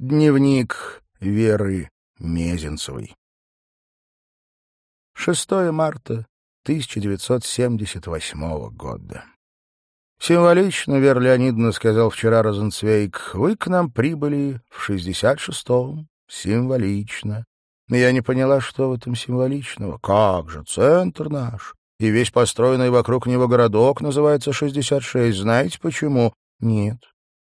Дневник Веры Мезенцевой. 6 марта 1978 года. Символично, Вера Леонидовна сказал вчера Розенцвейк, вы к нам прибыли в 66-м. Символично. Я не поняла, что в этом символичного. Как же, центр наш. И весь построенный вокруг него городок называется 66. Знаете почему? Нет.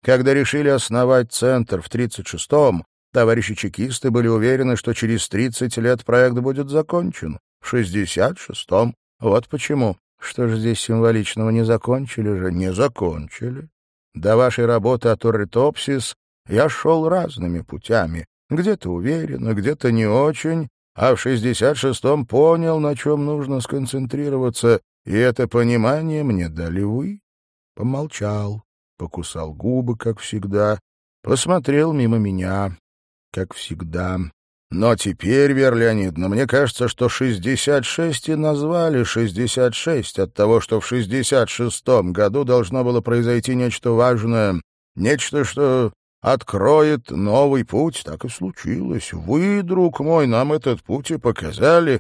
Когда решили основать центр в 36-м, товарищи чекисты были уверены, что через 30 лет проект будет закончен. В 66-м. Вот почему. Что же здесь символичного не закончили же? Не закончили. До вашей работы от Оритопсис я шел разными путями. Где-то уверенно, где-то не очень, а в 66-м понял, на чем нужно сконцентрироваться, и это понимание мне дали вы. Помолчал, покусал губы, как всегда, посмотрел мимо меня, как всегда. Но теперь, Вера Леонидовна, мне кажется, что 66 и назвали 66 от того, что в 66-м году должно было произойти нечто важное, нечто, что откроет новый путь. Так и случилось. Вы, друг мой, нам этот путь и показали.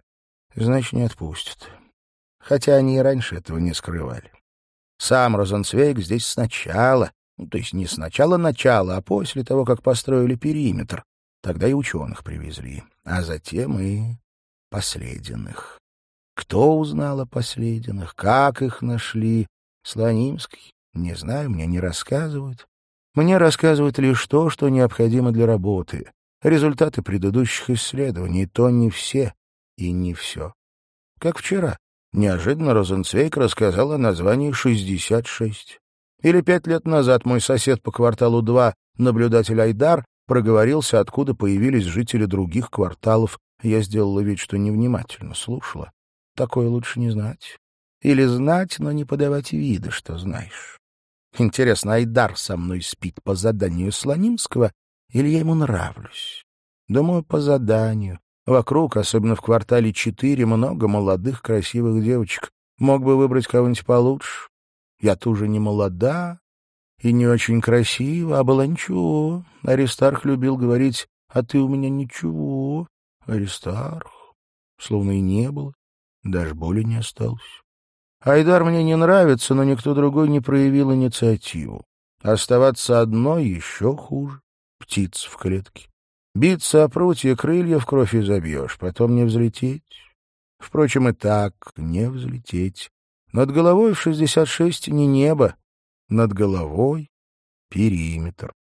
Значит, не отпустят. Хотя они и раньше этого не скрывали. Сам Розенцвейг здесь сначала, ну, то есть не сначала начала, а после того, как построили периметр. Тогда и ученых привезли, а затем и последенных. Кто узнал о последенных, как их нашли? Слонимский? Не знаю, мне не рассказывают. Мне рассказывают лишь то, что необходимо для работы. Результаты предыдущих исследований, то не все и не все. Как вчера. Неожиданно Розенцвейк рассказал о названии 66. Или пять лет назад мой сосед по кварталу 2, наблюдатель Айдар, проговорился, откуда появились жители других кварталов. Я сделала вид, что невнимательно слушала. Такое лучше не знать. Или знать, но не подавать вида, что знаешь. Интересно, Айдар со мной спит по заданию Слонимского, или я ему нравлюсь? Думаю, по заданию. Вокруг, особенно в квартале четыре, много молодых, красивых девочек. Мог бы выбрать кого-нибудь получше. Я-то не молода и не очень красива, а была ничего. Аристарх любил говорить, а ты у меня ничего. Аристарх. Словно и не было, даже боли не осталось. Айдар мне не нравится, но никто другой не проявил инициативу. Оставаться одной еще хуже. Птиц в клетке. Биться о прутья крылья в кровь и забьешь, потом не взлететь. Впрочем, и так не взлететь. Над головой в шестьдесят шесть не небо, над головой периметр.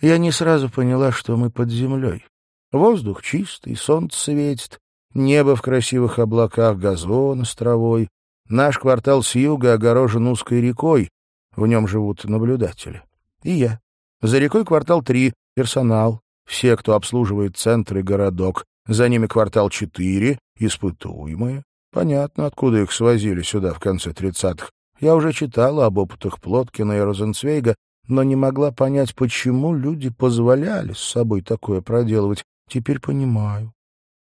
Я не сразу поняла, что мы под землей. Воздух чистый, солнце светит, небо в красивых облаках, газон с травой. Наш квартал с юга огорожен узкой рекой, в нем живут наблюдатели. И я. За рекой квартал три, персонал, все, кто обслуживает центр и городок. За ними квартал четыре, испытуемые. Понятно, откуда их свозили сюда в конце тридцатых. Я уже читала об опытах Плоткина и Розенцвейга, но не могла понять, почему люди позволяли с собой такое проделывать. Теперь понимаю.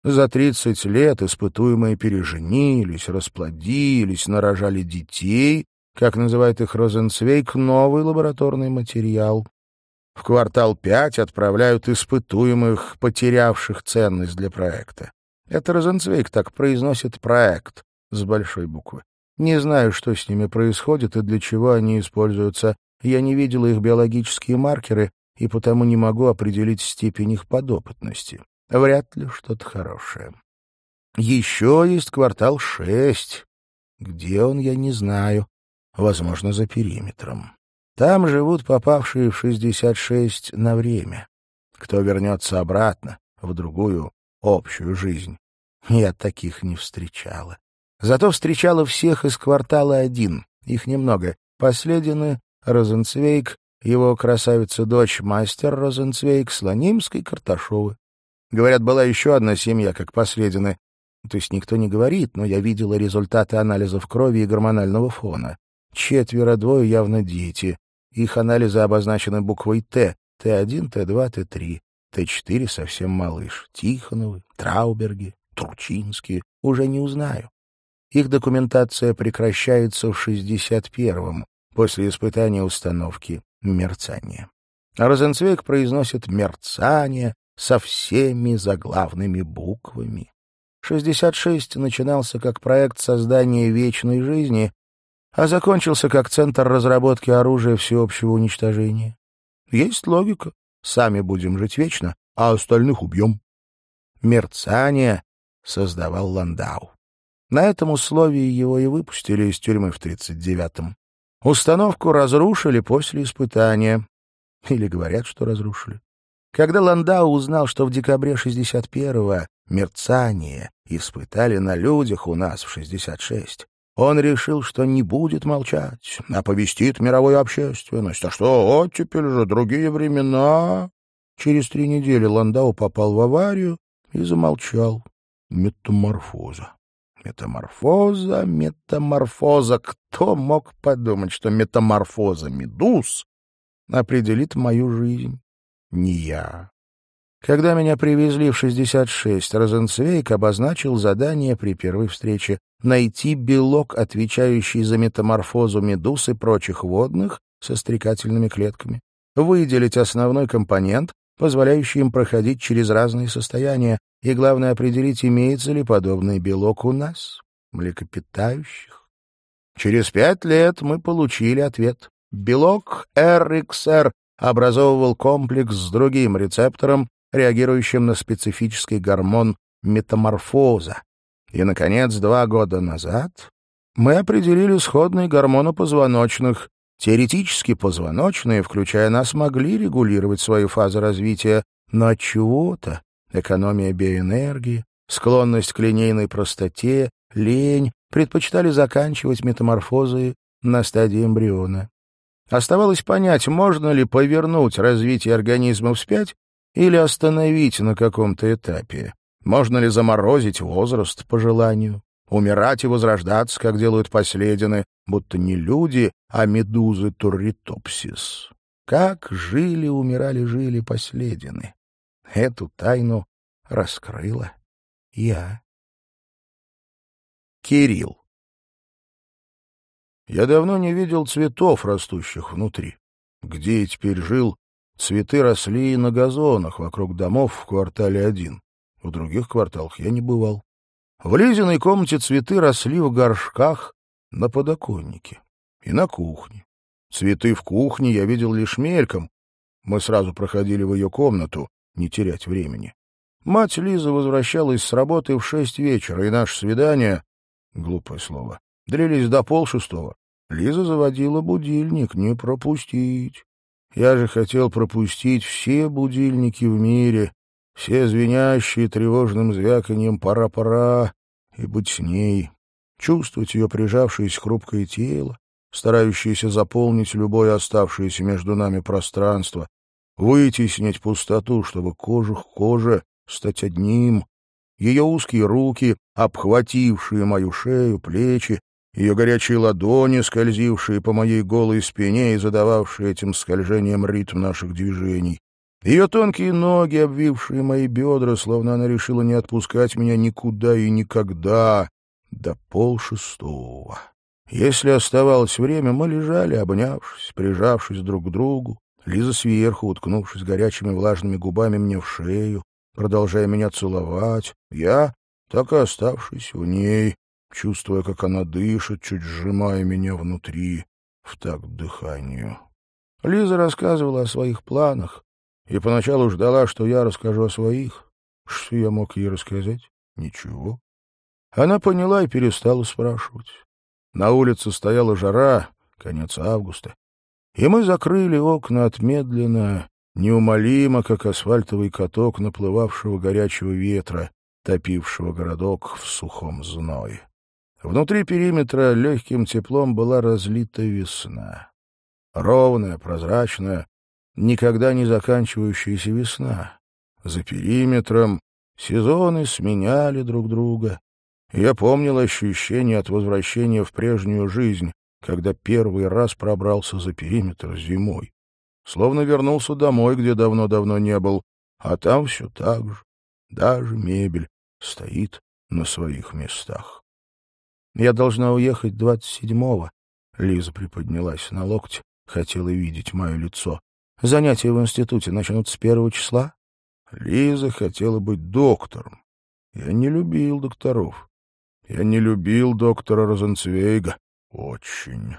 За тридцать лет испытуемые переженились, расплодились, нарожали детей, как называет их Розенцвейк, новый лабораторный материал. В квартал пять отправляют испытуемых, потерявших ценность для проекта. Это Розенцвейк так произносит проект с большой буквы. Не знаю, что с ними происходит и для чего они используются. Я не видела их биологические маркеры и потому не могу определить степень их подопытности. Вряд ли что-то хорошее. Еще есть квартал шесть. Где он, я не знаю. Возможно, за периметром. Там живут попавшие в 66 на время. Кто вернется обратно, в другую, общую жизнь. Я таких не встречала. Зато встречала всех из квартала один. Их немного. Последины, Розенцвейк, его красавица-дочь, мастер Розенцвейк, Слонимской, Карташовы. Говорят, была еще одна семья, как последины. То есть никто не говорит, но я видела результаты анализов крови и гормонального фона. Четверо, двое явно дети. Их анализы обозначены буквой «Т». Т1, Т2, Т3. Т4 совсем малыш. Тихоновы, Трауберги, Турчинские. Уже не узнаю. Их документация прекращается в 61-м, после испытания установки мерцания. А Розенцвейк произносит «мерцание» со всеми заглавными буквами. 66 начинался как проект создания вечной жизни, а закончился как центр разработки оружия всеобщего уничтожения. Есть логика. Сами будем жить вечно, а остальных убьем. Мерцание создавал Ландау. На этом условии его и выпустили из тюрьмы в 39-м. Установку разрушили после испытания. Или говорят, что разрушили. Когда Ландау узнал, что в декабре 61-го мерцание испытали на людях у нас в 66, он решил, что не будет молчать, оповестит мировую общественность. А что, вот теперь же другие времена. Через три недели Ландау попал в аварию и замолчал. Метаморфоза. Метаморфоза, метаморфоза. Кто мог подумать, что метаморфоза медуз определит мою жизнь? Не я. Когда меня привезли в 66, Розенцвейк обозначил задание при первой встрече найти белок, отвечающий за метаморфозу медуз и прочих водных со стрекательными клетками, выделить основной компонент, позволяющий им проходить через разные состояния, и, главное, определить, имеется ли подобный белок у нас, млекопитающих. Через пять лет мы получили ответ. Белок RXR образовывал комплекс с другим рецептором, реагирующим на специфический гормон метаморфоза. И, наконец, два года назад мы определили сходный гормон у позвоночных. Теоретически позвоночные, включая нас, могли регулировать свои фазы развития, но от чего-то экономия биоэнергии, склонность к линейной простоте, лень предпочитали заканчивать метаморфозы на стадии эмбриона. Оставалось понять, можно ли повернуть развитие организма вспять или остановить на каком-то этапе. Можно ли заморозить возраст по желанию, умирать и возрождаться, как делают последины, будто не люди, а медузы турритопсис. Как жили, умирали, жили последины. Эту тайну раскрыла я. Кирилл. Я давно не видел цветов, растущих внутри. Где я теперь жил, цветы росли на газонах вокруг домов в квартале один. В других кварталах я не бывал. В Лизиной комнате цветы росли в горшках на подоконнике и на кухне. Цветы в кухне я видел лишь мельком. Мы сразу проходили в ее комнату, не терять времени. Мать Лизы возвращалась с работы в шесть вечера, и наше свидание, глупое слово, длились до полшестого. Лиза заводила будильник, не пропустить. Я же хотел пропустить все будильники в мире, все звенящие тревожным звяканьем «пора-пора», и быть с ней, чувствовать ее прижавшееся хрупкое тело, старающееся заполнить любое оставшееся между нами пространство, вытеснить пустоту, чтобы кожа к коже стать одним. Ее узкие руки, обхватившие мою шею, плечи, ее горячие ладони, скользившие по моей голой спине и задававшие этим скольжением ритм наших движений. Ее тонкие ноги, обвившие мои бедра, словно она решила не отпускать меня никуда и никогда, до полшестого. Если оставалось время, мы лежали, обнявшись, прижавшись друг к другу, Лиза сверху, уткнувшись горячими влажными губами мне в шею, продолжая меня целовать, я, так и оставшись в ней, чувствуя, как она дышит, чуть сжимая меня внутри, в такт дыханию. Лиза рассказывала о своих планах и поначалу ждала, что я расскажу о своих. Что я мог ей рассказать? Ничего. Она поняла и перестала спрашивать. На улице стояла жара, конец августа, и мы закрыли окна от медленно, неумолимо, как асфальтовый каток наплывавшего горячего ветра, топившего городок в сухом зное. Внутри периметра легким теплом была разлита весна. Ровная, прозрачная, никогда не заканчивающаяся весна. За периметром сезоны сменяли друг друга. Я помнил ощущение от возвращения в прежнюю жизнь, когда первый раз пробрался за периметр зимой словно вернулся домой, где давно-давно не был, а там все так же, даже мебель стоит на своих местах. Я должна уехать двадцать седьмого. Лиза приподнялась на локте, хотела видеть мое лицо. Занятия в институте начнут с первого числа. Лиза хотела быть доктором. Я не любил докторов. Я не любил доктора Розенцвейга. Очень.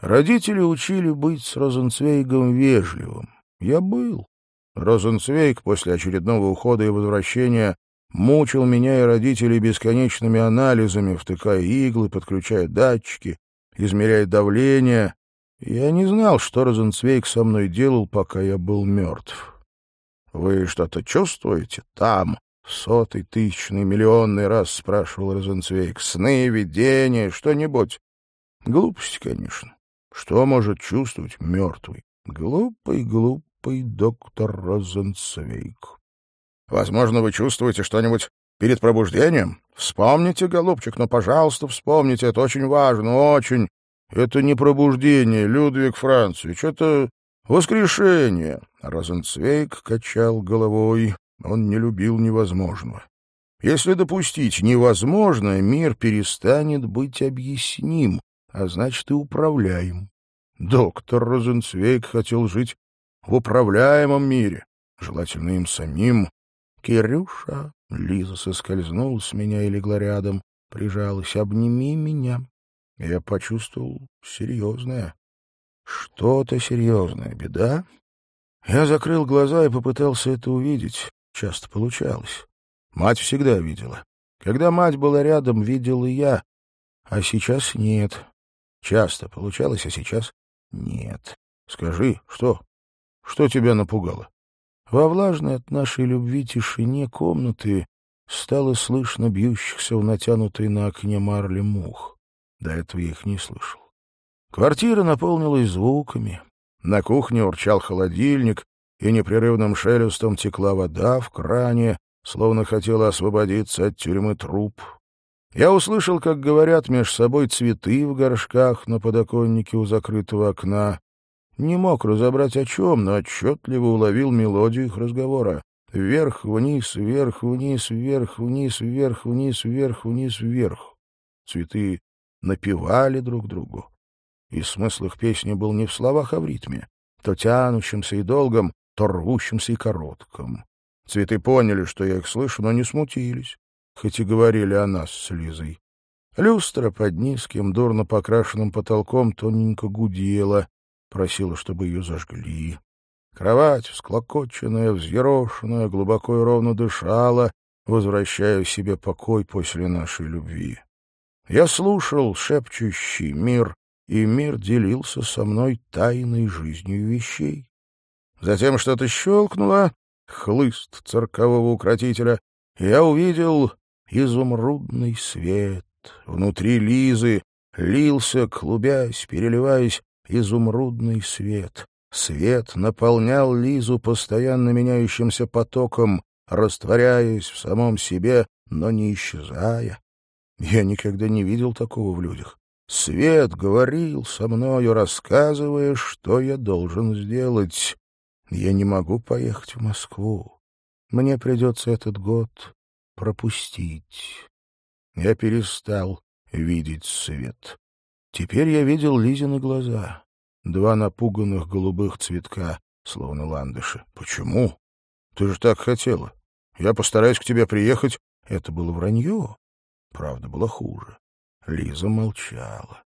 Родители учили быть с Розенцвейгом вежливым. Я был. Розенцвейг после очередного ухода и возвращения мучил меня и родителей бесконечными анализами, втыкая иглы, подключая датчики, измеряя давление. Я не знал, что Розенцвейг со мной делал, пока я был мертв. «Вы что-то чувствуете там?» — сотый, тысячный, миллионный раз спрашивал Розенцвейг. «Сны, видения, что-нибудь?» Глупость, конечно. Что может чувствовать мертвый? Глупый, глупый доктор Розенцвейг. Возможно, вы чувствуете что-нибудь перед пробуждением? Вспомните, голубчик, но, пожалуйста, вспомните, это очень важно, очень. Это не пробуждение, Людвиг Францевич, это воскрешение. Розенцвейг качал головой, он не любил невозможного. Если допустить невозможное, мир перестанет быть объясним, а значит и управляем. Доктор Розенцвейг хотел жить в управляемом мире, желательно им самим, «Кирюша!» — Лиза соскользнула с меня и легла рядом, прижалась. «Обними меня!» Я почувствовал серьезное. Что-то серьезное. Беда? Я закрыл глаза и попытался это увидеть. Часто получалось. Мать всегда видела. Когда мать была рядом, видел и я. А сейчас нет. Часто получалось, а сейчас нет. Скажи, что? Что тебя напугало? Во влажной от нашей любви тишине комнаты стало слышно бьющихся в натянутой на окне марли мух. До этого я их не слышал. Квартира наполнилась звуками. На кухне урчал холодильник, и непрерывным шелестом текла вода в кране, словно хотела освободиться от тюрьмы труп. Я услышал, как говорят меж собой цветы в горшках на подоконнике у закрытого окна. Не мог разобрать о чем, но отчетливо уловил мелодию их разговора. Вверх-вниз, вверх-вниз, вверх-вниз, вверх-вниз, вверх-вниз, вверх. Цветы напевали друг другу. И смысл их песни был не в словах, а в ритме, то тянущимся и долгом, то рвущимся и коротком. Цветы поняли, что я их слышу, но не смутились, хоть и говорили о нас с Лизой. Люстра под низким, дурно покрашенным потолком тоненько гудела, просила, чтобы ее зажгли. Кровать, всклокоченная, взъерошенная, глубоко и ровно дышала, возвращая себе покой после нашей любви. Я слушал шепчущий мир, и мир делился со мной тайной жизнью вещей. Затем что-то щелкнуло, хлыст циркового укротителя, и я увидел изумрудный свет. Внутри Лизы лился, клубясь, переливаясь, изумрудный свет. Свет наполнял Лизу постоянно меняющимся потоком, растворяясь в самом себе, но не исчезая. Я никогда не видел такого в людях. Свет говорил со мною, рассказывая, что я должен сделать. Я не могу поехать в Москву. Мне придется этот год пропустить. Я перестал видеть свет. Теперь я видел Лизины глаза. Два напуганных голубых цветка, словно ландыши. Почему? Ты же так хотела. Я постараюсь к тебе приехать. Это было вранье. Правда была хуже. Лиза молчала.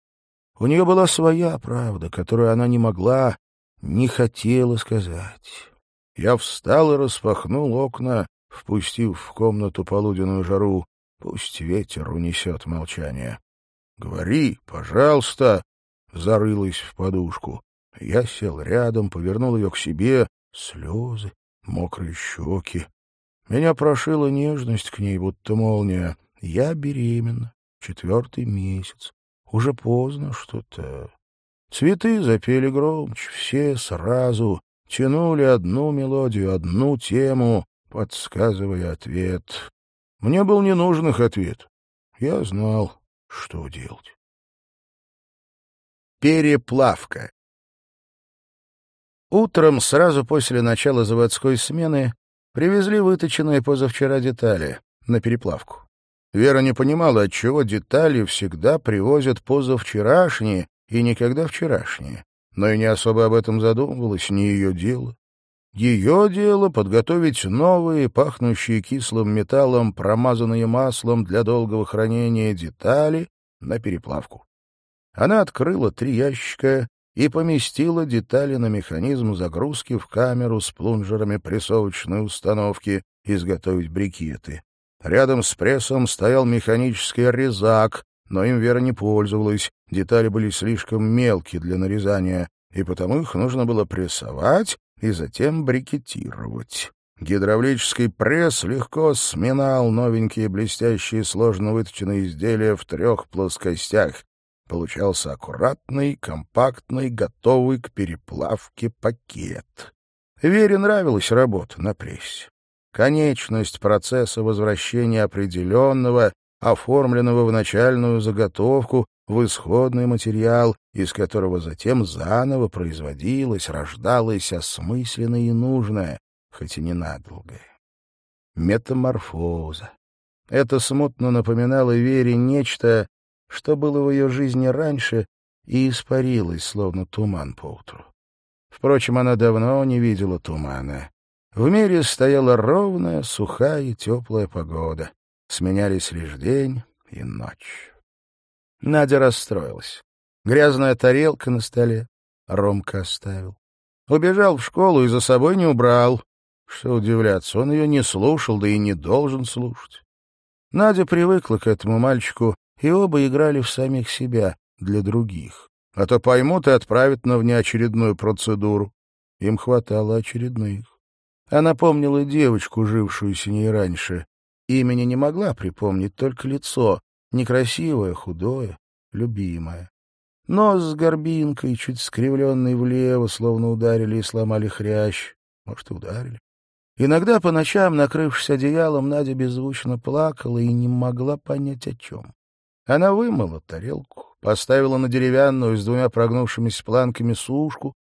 У нее была своя правда, которую она не могла, не хотела сказать. Я встал и распахнул окна, впустив в комнату полуденную жару. Пусть ветер унесет молчание. «Говори, пожалуйста!» Зарылась в подушку. Я сел рядом, повернул ее к себе. Слезы, мокрые щеки. Меня прошила нежность к ней, будто молния. Я беременна, четвертый месяц. Уже поздно что-то. Цветы запели громче, все сразу тянули одну мелодию, одну тему, подсказывая ответ. Мне был не нужен их ответ. Я знал, что делать? Переплавка Утром, сразу после начала заводской смены, привезли выточенные позавчера детали на переплавку. Вера не понимала, отчего детали всегда привозят позавчерашние и никогда вчерашние. но и не особо об этом задумывалась, не ее дело. Ее дело — подготовить новые, пахнущие кислым металлом, промазанные маслом для долгого хранения детали на переплавку. Она открыла три ящика и поместила детали на механизм загрузки в камеру с плунжерами прессовочной установки изготовить брикеты. Рядом с прессом стоял механический резак, но им Вера не пользовалась, детали были слишком мелкие для нарезания, и потому их нужно было прессовать и затем брикетировать. Гидравлический пресс легко сминал новенькие блестящие сложно выточенные изделия в трех плоскостях. Получался аккуратный, компактный, готовый к переплавке пакет. Вере нравилась работа на прессе. Конечность процесса возвращения определенного, оформленного в начальную заготовку, в исходный материал, из которого затем заново производилось, рождалось осмысленное и нужное, хоть и ненадолгое. Метаморфоза. Это смутно напоминало Вере нечто, что было в ее жизни раньше и испарилось, словно туман поутру. Впрочем, она давно не видела тумана. В мире стояла ровная, сухая и теплая погода. Сменялись лишь день и ночь. Надя расстроилась. Грязная тарелка на столе. Ромка оставил. Убежал в школу и за собой не убрал. Что удивляться, он ее не слушал, да и не должен слушать. Надя привыкла к этому мальчику, и оба играли в самих себя, для других. А то поймут и отправят на внеочередную процедуру. Им хватало очередных. Она помнила девочку, жившую с ней раньше. Имени не могла припомнить, только лицо. Некрасивое, худое, любимое. Нос с горбинкой, чуть скривленный влево, словно ударили и сломали хрящ. Может, и ударили. Иногда по ночам, накрывшись одеялом, Надя беззвучно плакала и не могла понять, о чем. Она вымыла тарелку, поставила на деревянную с двумя прогнувшимися планками сушку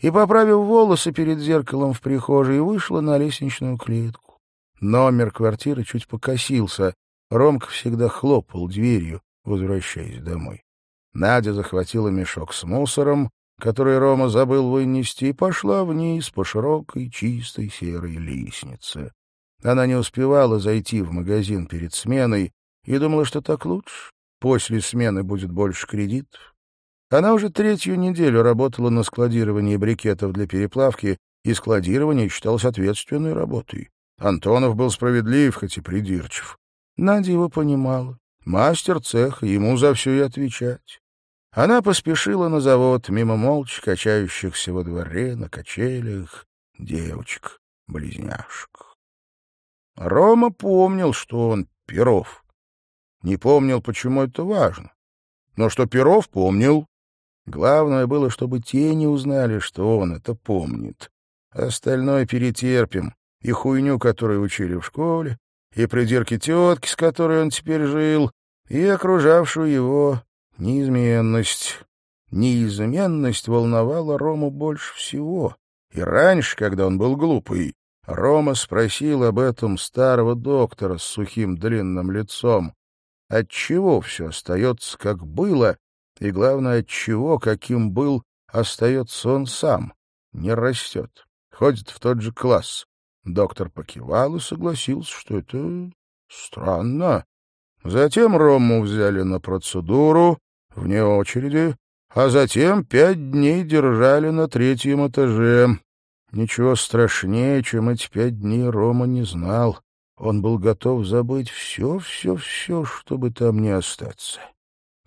и, поправив волосы перед зеркалом в прихожей, вышла на лестничную клетку. Номер квартиры чуть покосился, Ромка всегда хлопал дверью, возвращаясь домой. Надя захватила мешок с мусором, который Рома забыл вынести, и пошла вниз по широкой, чистой серой лестнице. Она не успевала зайти в магазин перед сменой и думала, что так лучше. После смены будет больше кредитов. Она уже третью неделю работала на складировании брикетов для переплавки, и складирование считалось ответственной работой. Антонов был справедлив, хоть и придирчив. Надя его понимала. Мастер цеха, ему за все и отвечать. Она поспешила на завод, мимо молча качающихся во дворе, на качелях, девочек-близняшек. Рома помнил, что он Перов. Не помнил, почему это важно. Но что Перов помнил. Главное было, чтобы те не узнали, что он это помнит. Остальное перетерпим. И хуйню, которую учили в школе, и придирки тетки, с которой он теперь жил, и окружавшую его неизменность. Неизменность волновала Рому больше всего. И раньше, когда он был глупый, Рома спросил об этом старого доктора с сухим длинным лицом. Отчего все остается, как было, и, главное, отчего, каким был, остается он сам, не растет, ходит в тот же класс, Доктор покивал и согласился, что это странно. Затем Рому взяли на процедуру, вне очереди, а затем пять дней держали на третьем этаже. Ничего страшнее, чем эти пять дней, Рома не знал. Он был готов забыть все-все-все, чтобы там не остаться.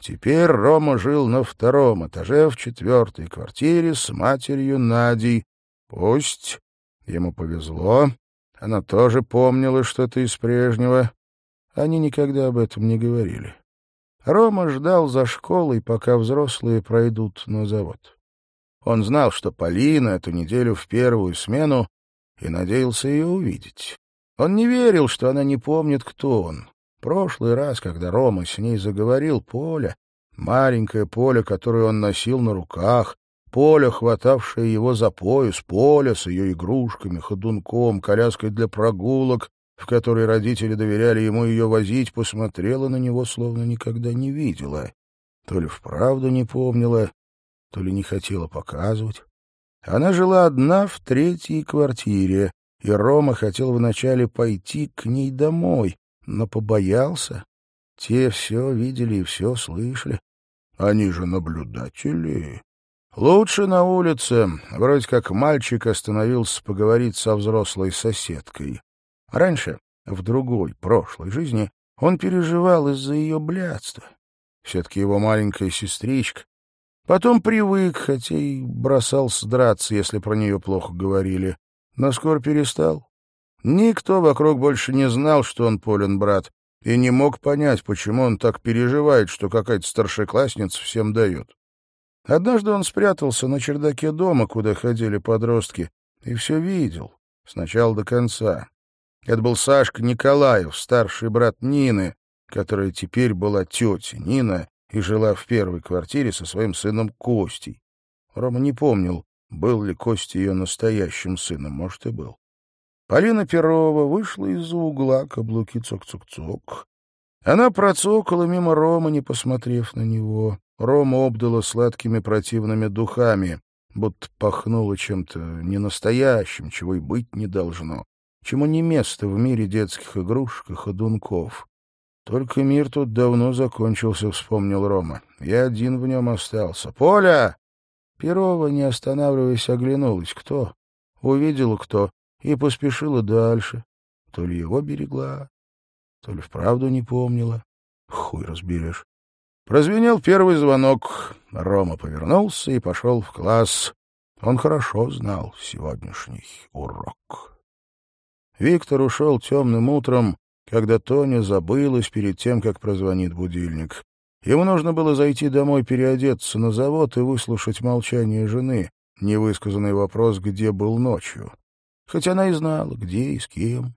Теперь Рома жил на втором этаже в четвертой квартире с матерью Надей. Пусть Ему повезло. Она тоже помнила что-то из прежнего. Они никогда об этом не говорили. Рома ждал за школой, пока взрослые пройдут на завод. Он знал, что Полина эту неделю в первую смену и надеялся ее увидеть. Он не верил, что она не помнит, кто он. Прошлый раз, когда Рома с ней заговорил, Поля, маленькое Поле, которое он носил на руках, Поля, хватавшая его за пояс, Поля с ее игрушками, ходунком, коляской для прогулок, в которой родители доверяли ему ее возить, посмотрела на него, словно никогда не видела. То ли вправду не помнила, то ли не хотела показывать. Она жила одна в третьей квартире, и Рома хотел вначале пойти к ней домой, но побоялся. Те все видели и все слышали. Они же наблюдатели. Лучше на улице. Вроде как мальчик остановился поговорить со взрослой соседкой. Раньше, в другой, прошлой жизни, он переживал из-за ее блядства. Все-таки его маленькая сестричка. Потом привык, хотя и бросался драться, если про нее плохо говорили. Но скоро перестал. Никто вокруг больше не знал, что он Полин брат, и не мог понять, почему он так переживает, что какая-то старшеклассница всем дает. Однажды он спрятался на чердаке дома, куда ходили подростки, и все видел, сначала до конца. Это был Сашка Николаев, старший брат Нины, которая теперь была тетя Нина и жила в первой квартире со своим сыном Костей. Рома не помнил, был ли Костя ее настоящим сыном, может, и был. Полина Перова вышла из-за угла, каблуки цок-цок-цок. Она процокала мимо Рома, не посмотрев на него. Рома обдала сладкими противными духами, будто пахнуло чем-то ненастоящим, чего и быть не должно, чему не место в мире детских игрушек и ходунков. Только мир тут давно закончился, вспомнил Рома. Я один в нем остался. «Поля!» Перова, не останавливаясь, оглянулась. Кто? Увидела кто и поспешила дальше. То ли его берегла, то ли вправду не помнила. Хуй разберешь. Прозвенел первый звонок. Рома повернулся и пошел в класс. Он хорошо знал сегодняшний урок. Виктор ушел темным утром, когда Тоня забылась перед тем, как прозвонит будильник. Ему нужно было зайти домой переодеться на завод и выслушать молчание жены, невысказанный вопрос, где был ночью. Хоть она и знала, где и с кем.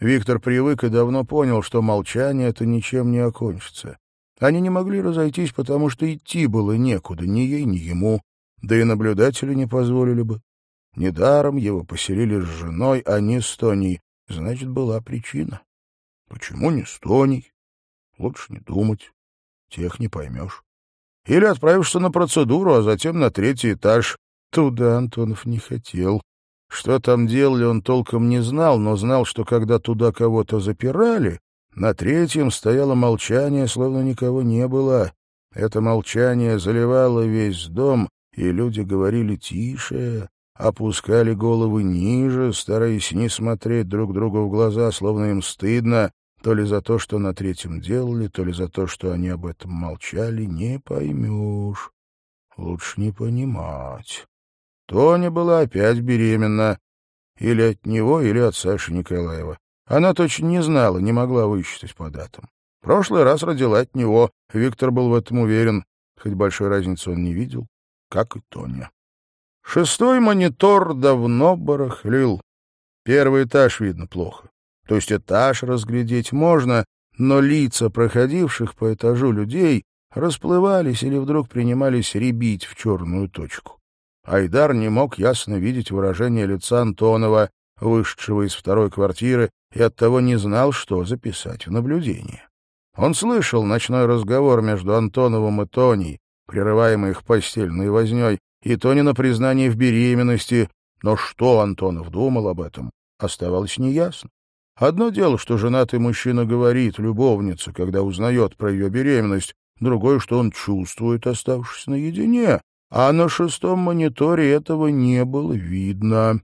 Виктор привык и давно понял, что молчание это ничем не окончится. Они не могли разойтись, потому что идти было некуда ни ей, ни ему, да и наблюдатели не позволили бы. Недаром его поселили с женой, а не с Тоней. Значит, была причина. Почему не с Тоней? Лучше не думать. Тех не поймешь. Или отправишься на процедуру, а затем на третий этаж. Туда Антонов не хотел. Что там делали, он толком не знал, но знал, что когда туда кого-то запирали, на третьем стояло молчание, словно никого не было. Это молчание заливало весь дом, и люди говорили тише, опускали головы ниже, стараясь не смотреть друг другу в глаза, словно им стыдно, то ли за то, что на третьем делали, то ли за то, что они об этом молчали, не поймешь. Лучше не понимать. Тоня была опять беременна. Или от него, или от Саши Николаева. Она точно не знала, не могла высчитать по датам. Прошлый раз родила от него, Виктор был в этом уверен, хоть большой разницы он не видел, как и Тоня. Шестой монитор давно барахлил. Первый этаж видно плохо. То есть этаж разглядеть можно, но лица проходивших по этажу людей расплывались или вдруг принимались ребить в черную точку. Айдар не мог ясно видеть выражение лица Антонова, вышедшего из второй квартиры и оттого не знал, что записать в наблюдение. Он слышал ночной разговор между Антоновым и Тоней, прерываемый их постельной вознёй, и Тони на признании в беременности, но что Антонов думал об этом, оставалось неясно. Одно дело, что женатый мужчина говорит любовнице, когда узнает про ее беременность, другое, что он чувствует, оставшись наедине, а на шестом мониторе этого не было видно.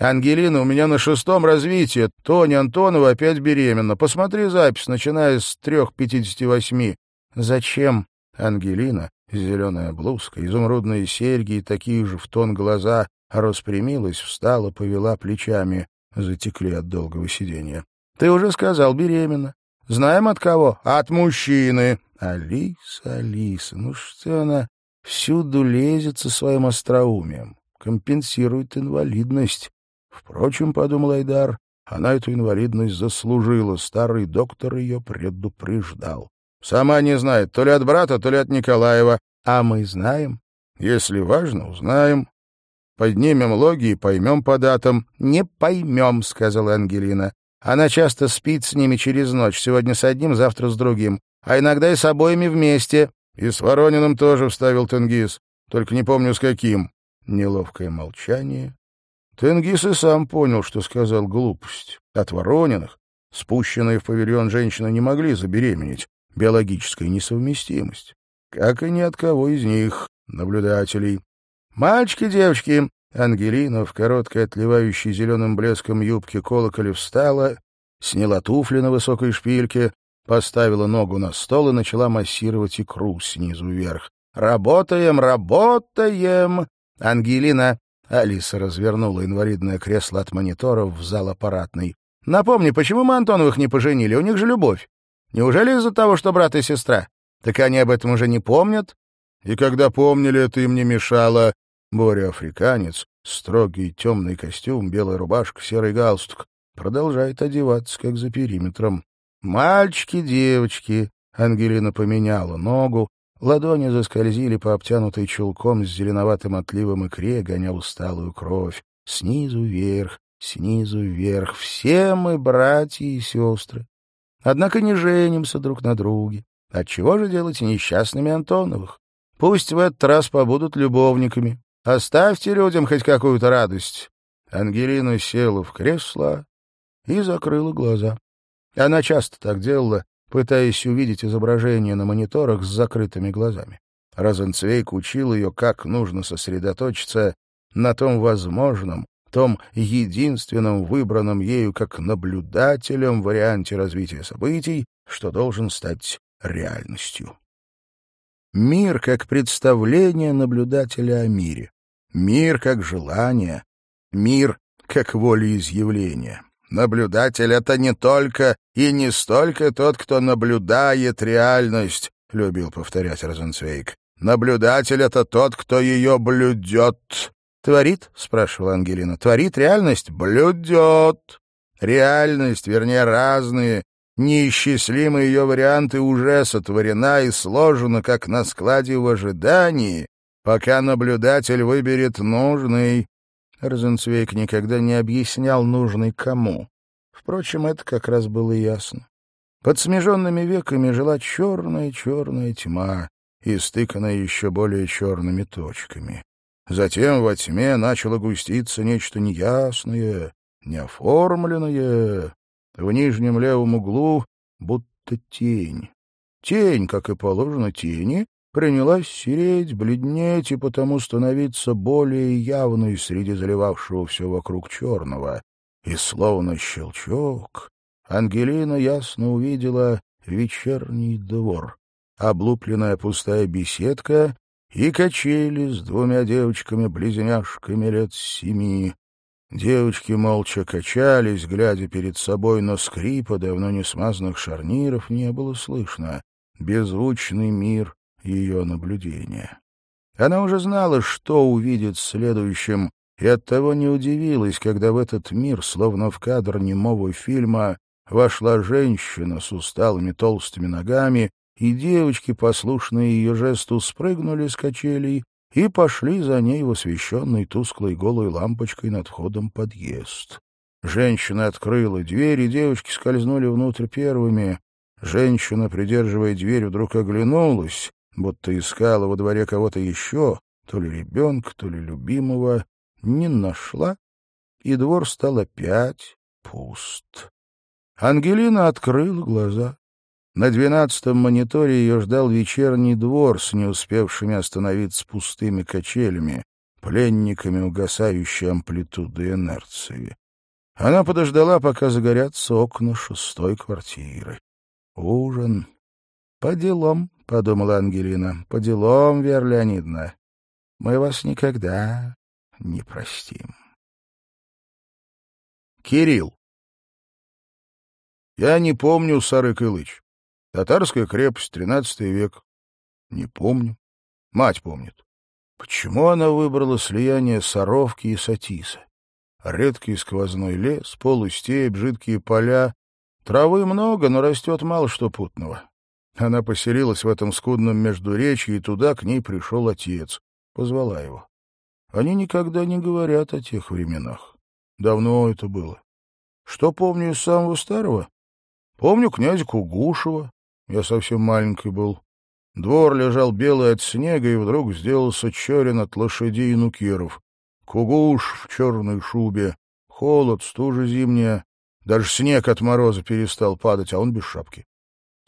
«Ангелина, у меня на шестом развитии. Тоня Антонова опять беременна. Посмотри запись, начиная с трех пятидесяти восьми». «Зачем?» Ангелина, зеленая блузка, изумрудные серьги и такие же в тон глаза, распрямилась, встала, повела плечами. Затекли от долгого сидения. «Ты уже сказал, беременна. Знаем от кого? От мужчины». «Алиса, Алиса, ну что она всюду лезет со своим остроумием? Компенсирует инвалидность». Впрочем, — подумал Айдар, — она эту инвалидность заслужила, старый доктор ее предупреждал. Сама не знает, то ли от брата, то ли от Николаева. А мы знаем. Если важно, узнаем. Поднимем логи и поймем по датам. — Не поймем, — сказала Ангелина. Она часто спит с ними через ночь, сегодня с одним, завтра с другим, а иногда и с обоими вместе. — И с Ворониным тоже, — вставил Тенгиз. Только не помню, с каким». Неловкое молчание. Тенгиз и сам понял, что сказал глупость. От Ворониных, спущенные в павильон женщины, не могли забеременеть. Биологическая несовместимость. Как и ни от кого из них, наблюдателей. «Мальчики, девочки!» Ангелина в короткой, отливающей зеленым блеском юбке колоколе встала, сняла туфли на высокой шпильке, поставила ногу на стол и начала массировать икру снизу вверх. «Работаем, работаем!» «Ангелина!» — Алиса развернула инвалидное кресло от мониторов в зал аппаратный. «Напомни, почему мы Антоновых не поженили? У них же любовь. Неужели из-за того, что брат и сестра? Так они об этом уже не помнят?» «И когда помнили, это им не мешало». Боря африканец, строгий темный костюм, белая рубашка, серый галстук, продолжает одеваться, как за периметром. «Мальчики, девочки!» Ангелина поменяла ногу, ладони заскользили по обтянутой чулком с зеленоватым отливом икре, гоня усталую кровь. Снизу вверх, снизу вверх. Все мы братья и сестры. Однако не женимся друг на друге. Отчего же делать несчастными Антоновых? Пусть в этот раз побудут любовниками. Оставьте людям хоть какую-то радость. Ангелина села в кресло и закрыла глаза. Она часто так делала, пытаясь увидеть изображение на мониторах с закрытыми глазами. Розенцвейк учил ее, как нужно сосредоточиться на том возможном, том единственном выбранном ею как наблюдателем варианте развития событий, что должен стать реальностью. Мир как представление наблюдателя о мире. Мир как желание. Мир как волеизъявление. Наблюдатель — это не только и не столько тот, кто наблюдает реальность, — любил повторять Розенцвейк. Наблюдатель — это тот, кто ее блюдет. «Творит?» — спрашивала Ангелина. «Творит реальность?» «Блюдет». Реальность, вернее, разные, неисчислимые ее варианты уже сотворена и сложена, как на складе в ожидании, пока наблюдатель выберет нужный, Розенцвейк никогда не объяснял нужный кому. Впрочем, это как раз было ясно. Под смеженными веками жила черная-черная тьма, истыканная еще более черными точками. Затем во тьме начало густиться нечто неясное, неоформленное. В нижнем левом углу будто тень. Тень, как и положено тени, принялась сереть, бледнеть и потому становиться более явной среди заливавшего все вокруг черного. И словно щелчок Ангелина ясно увидела вечерний двор, облупленная пустая беседка и качели с двумя девочками-близняшками лет семи. Девочки молча качались, глядя перед собой, но скрипа давно не смазанных шарниров не было слышно. Беззвучный мир ее наблюдения. Она уже знала, что увидит следующим, и оттого не удивилась, когда в этот мир, словно в кадр немого фильма, вошла женщина с усталыми толстыми ногами, и девочки, послушные ее жесту, спрыгнули с качелей и пошли за ней в освещенный тусклой голой лампочкой над входом подъезд. Женщина открыла дверь, и девочки скользнули внутрь первыми. Женщина, придерживая дверь, вдруг оглянулась будто искала во дворе кого-то еще, то ли ребенка, то ли любимого, не нашла, и двор стал опять пуст. Ангелина открыла глаза. На двенадцатом мониторе ее ждал вечерний двор с не успевшими остановиться пустыми качелями, пленниками угасающей амплитуды инерции. Она подождала, пока загорятся окна шестой квартиры. Ужин. По делам, — подумала Ангелина. — По делам, Вера Леонидовна. Мы вас никогда не простим. Кирилл. Я не помню, Сарык Илыч. Татарская крепость, тринадцатый век. Не помню. Мать помнит. Почему она выбрала слияние Саровки и Сатиса? Редкий сквозной лес, полустепь, жидкие поля. Травы много, но растет мало что путного. Она поселилась в этом скудном междуречье, и туда к ней пришел отец. Позвала его. Они никогда не говорят о тех временах. Давно это было. Что помню из самого старого? Помню князя Кугушева. Я совсем маленький был. Двор лежал белый от снега и вдруг сделался черен от лошадей и нукеров. Кугуш в черной шубе, холод, стужа зимняя. Даже снег от мороза перестал падать, а он без шапки.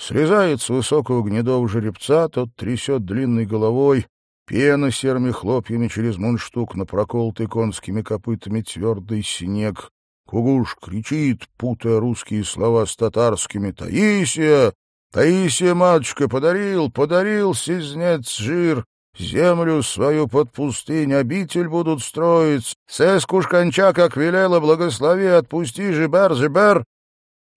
Срезает с высокого гнедого жеребца, тот трясет длинной головой, пена серыми хлопьями через мундштук на проколотый конскими копытами твердый снег. Кугуш кричит, путая русские слова с татарскими. «Таисия! Таисия, матушка, подарил, подарил сизнец жир, землю свою под пустынь, обитель будут строить, сескуш конча, как велела, благослови, отпусти, жибер, жибер!»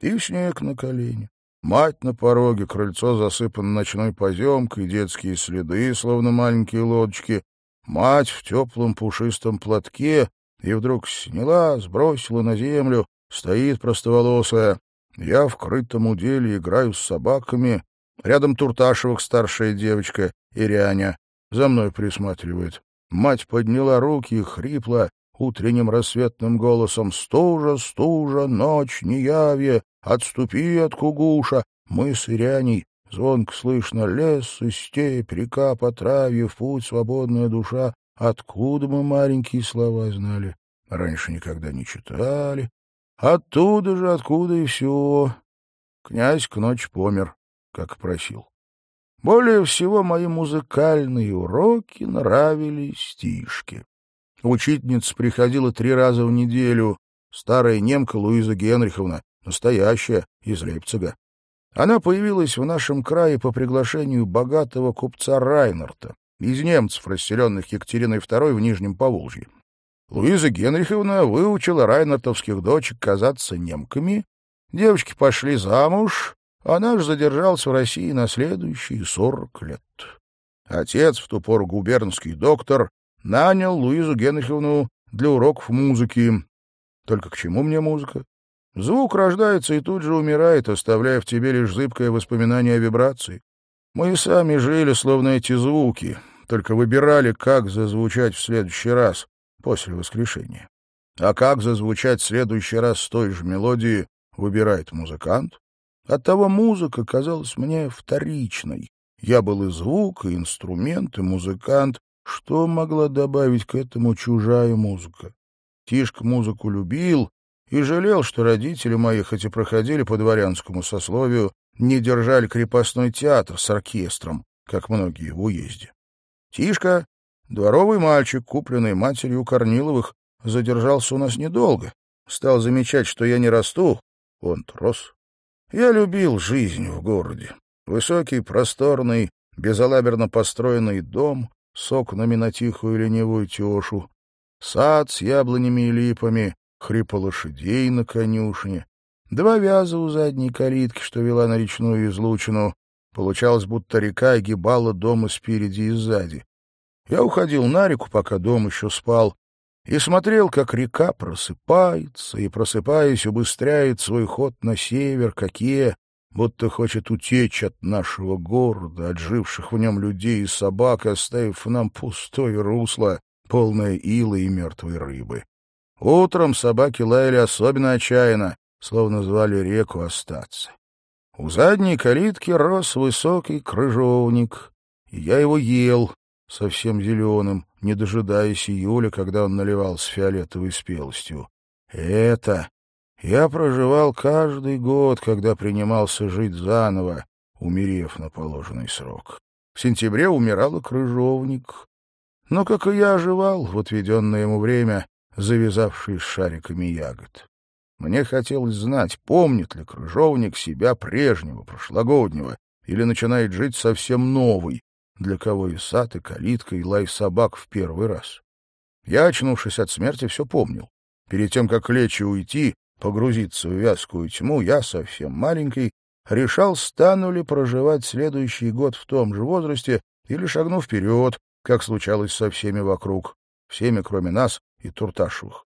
И снег на колени. Мать на пороге, крыльцо засыпано ночной поземкой, детские следы, словно маленькие лодочки. Мать в теплом пушистом платке и вдруг сняла, сбросила на землю, стоит простоволосая. Я в крытом уделе играю с собаками. Рядом Турташевых старшая девочка, Иряня, за мной присматривает. Мать подняла руки и хрипла утренним рассветным голосом «Стужа, стужа, ночь, неявье, отступи от кугуша!» Мы с Иряней, звонко слышно, лес и степь, река по траве, в путь свободная душа. Откуда мы маленькие слова знали? Раньше никогда не читали, Оттуда же, откуда и все. Князь к ночи помер, как просил. Более всего мои музыкальные уроки нравились стишки. Учительница приходила три раза в неделю, старая немка Луиза Генриховна, настоящая, из Лейпцига. Она появилась в нашем крае по приглашению богатого купца Райнарта, из немцев, расселенных Екатериной II в Нижнем Поволжье. Луиза Генриховна выучила райнартовских дочек казаться немками, девочки пошли замуж, а наш задержался в России на следующие сорок лет. Отец, в ту пору губернский доктор, нанял Луизу Генриховну для уроков музыки. Только к чему мне музыка? Звук рождается и тут же умирает, оставляя в тебе лишь зыбкое воспоминание о вибрации. Мы сами жили, словно эти звуки, только выбирали, как зазвучать в следующий раз после воскрешения. А как зазвучать в следующий раз с той же мелодией, выбирает музыкант. Оттого музыка казалась мне вторичной. Я был и звук, и инструмент, и музыкант. Что могла добавить к этому чужая музыка? Тишка музыку любил и жалел, что родители мои, хоть и проходили по дворянскому сословию, не держали крепостной театр с оркестром, как многие в уезде. Тишка Дворовый мальчик, купленный матерью Корниловых, задержался у нас недолго. Стал замечать, что я не расту, он рос. Я любил жизнь в городе. Высокий, просторный, безалаберно построенный дом с окнами на тихую ленивую тешу, сад с яблонями и липами, хрипа лошадей на конюшне, два вяза у задней калитки, что вела на речную излучину. Получалось, будто река огибала дом и спереди и сзади. Я уходил на реку, пока дом еще спал, и смотрел, как река просыпается и, просыпаясь, убыстряет свой ход на север, какие, будто хочет утечь от нашего города, от живших в нем людей и собак, оставив нам пустое русло, полное ила и мертвой рыбы. Утром собаки лаяли особенно отчаянно, словно звали реку остаться. У задней калитки рос высокий крыжовник, и я его ел, совсем зеленым, не дожидаясь июля, когда он наливался фиолетовой спелостью. Это я проживал каждый год, когда принимался жить заново, умерев на положенный срок. В сентябре умирал и крыжовник. Но, как и я, оживал в отведенное ему время, завязавший с шариками ягод. Мне хотелось знать, помнит ли крыжовник себя прежнего, прошлогоднего, или начинает жить совсем новый, для кого и сад, и калитка, и лай собак в первый раз. Я, очнувшись от смерти, все помнил. Перед тем, как лечь и уйти, погрузиться в вязкую тьму, я, совсем маленький, решал, стану ли проживать следующий год в том же возрасте или шагну вперед, как случалось со всеми вокруг, всеми, кроме нас и Турташевых.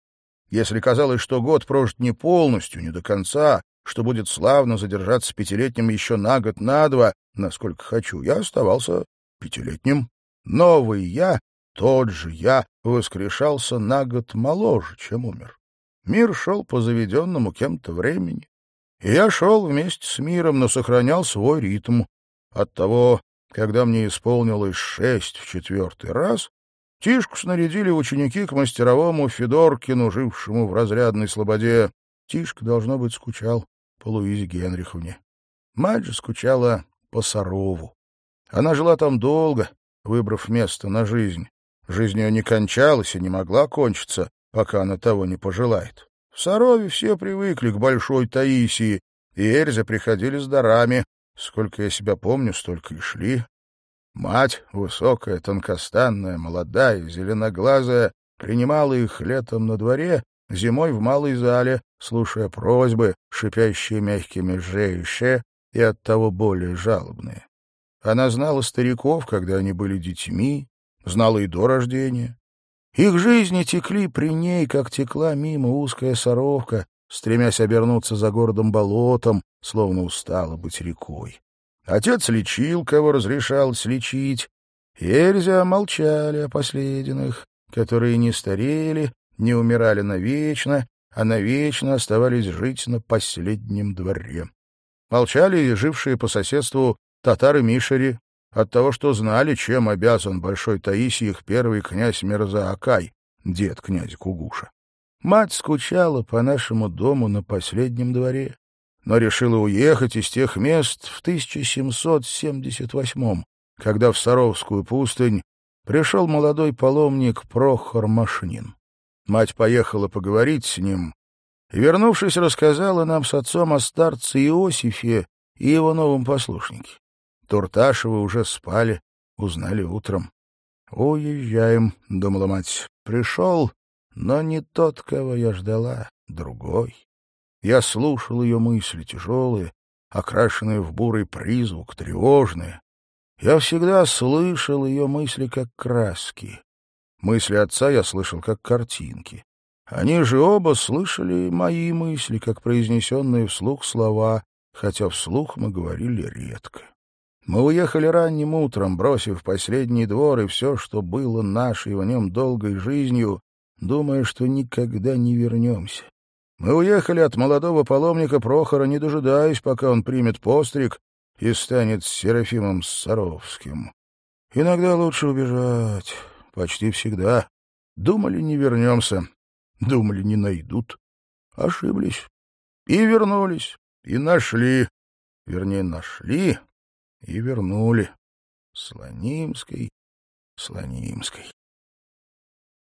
Если казалось, что год прожит не полностью, не до конца, что будет славно задержаться пятилетним еще на год, на два, насколько хочу, я оставался пятилетним. Новый я, тот же я, воскрешался на год моложе, чем умер. Мир шел по заведенному кем-то времени. И я шел вместе с миром, но сохранял свой ритм. Оттого когда мне исполнилось шесть в четвертый раз, Тишку снарядили ученики к мастеровому Федоркину, жившему в разрядной слободе. Тишка, должно быть, скучал по Луизе Генриховне. Мать же скучала по Сарову. Она жила там долго, выбрав место на жизнь. Жизнь ее не кончалась и не могла кончиться, пока она того не пожелает. В Сарове все привыкли к большой Таисии, и Эльзе приходили с дарами. Сколько я себя помню, столько и шли. Мать, высокая, тонкостанная, молодая, зеленоглазая, принимала их летом на дворе, зимой в малой зале, слушая просьбы, шипящие мягкими «же» и оттого более жалобные. Она знала стариков, когда они были детьми, знала и до рождения. Их жизни текли при ней, как текла мимо узкая соровка, стремясь обернуться за городом болотом, словно устала быть рекой. Отец лечил, кого разрешал лечить. Эльзя молчали о последних, которые не старели, не умирали навечно, а навечно оставались жить на последнем дворе. Молчали жившие по соседству татары Мишери от того, что знали, чем обязан Большой Таисии их первый князь Мирзаакай, дед князя Кугуша. Мать скучала по нашему дому на последнем дворе но решила уехать из тех мест в 1778 когда в Саровскую пустынь пришел молодой паломник Прохор Машнин. Мать поехала поговорить с ним и, вернувшись, рассказала нам с отцом о старце Иосифе и его новом послушнике. Турташевы уже спали, узнали утром. «Уезжаем», — думала мать. «Пришел, но не тот, кого я ждала, другой». Я слушал ее мысли, тяжелые, окрашенные в бурый призвук, тревожные. Я всегда слышал ее мысли как краски. Мысли отца я слышал как картинки. Они же оба слышали мои мысли, как произнесенные вслух слова, хотя вслух мы говорили редко. Мы уехали ранним утром, бросив последний двор и все, что было нашей в нем долгой жизнью, думая, что никогда не вернемся. Мы уехали от молодого паломника Прохора, не дожидаясь, пока он примет постриг и станет Серафимом Саровским. Иногда лучше убежать, почти всегда. Думали, не вернемся, думали, не найдут. Ошиблись. И вернулись, и нашли, вернее, нашли и вернули. Слонимской, Слонимской.